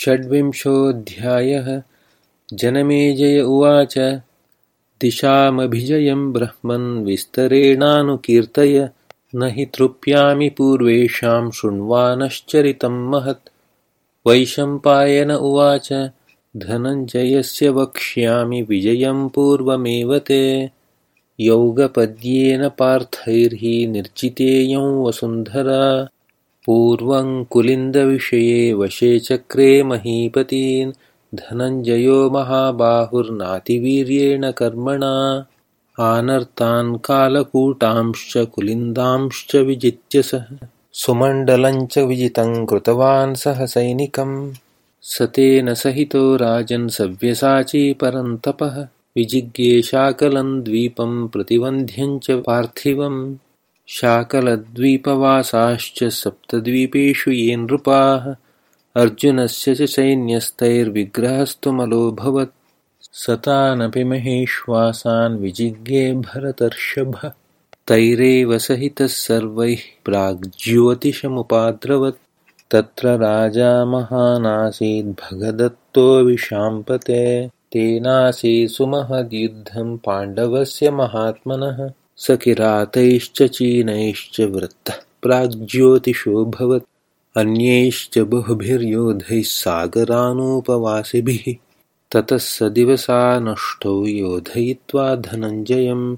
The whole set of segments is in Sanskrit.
षड्विंशोऽध्यायः। जनमेजय उवाच। दिशामभिजयं ब्रह्मन् विस्तरेणानुकीर्तय। न हि तृप्यामि पूर्वेषां शृण्वानश्चरितं महत्। वैशम्पायन उवाच। धनञ्जयस्य वक्ष्यामि विजयं पूर्वमेव ते। यौगपद्येन पार्थैर्हि निर्जितेयं वसुन्धरा पूर्वं कुलिन्दविषये वशे चक्रे महीपतीन् धनञ्जयो महाबाहुर्नातिवीर्येण कर्मणा। आनर्तान् कालकूटांश्च कुलिन्दांश्च विजित्य सः। सुमण्डलञ्च विजितं कृतवान् सह सैनिकं स तेन सहितो राजन् सव्यसाची परन्तपः। विजिज्ञे शाकलन्द्वीपं प्रतिवन्ध्यञ्च पार्थिवम् शाकलद्वीपवासाश्च सप्तद्वीपेषु ये नृपाः। अर्जुनस्य च सैन्यस्तैर्विग्रहस्तुमलोऽभवत्। सतानपि महेश्वासान् विजिज्ञे भरतर्षभ। तैरेव सहितः सर्वैः प्राग्ज्योतिषमुपाद्रवत्। तत्र राजा महानासीद्भगदत्तो विशाम्पते। तेनासीत् सुमहद्युद्धं पाण्डवस्य महात्मनः स किरातैश्च चीनैश्च वृत्तः प्राग्ज्योतिषोऽभवत् अन्यैश्च बहुभिर्योधैः सागरानूपवासिभिः। ततः स दिवसानष्टौ योधयित्वा धनञ्जयं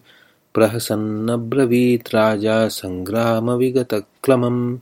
प्रहसन्नब्रवीत् राजा सङ्ग्रामविगतक्लमम्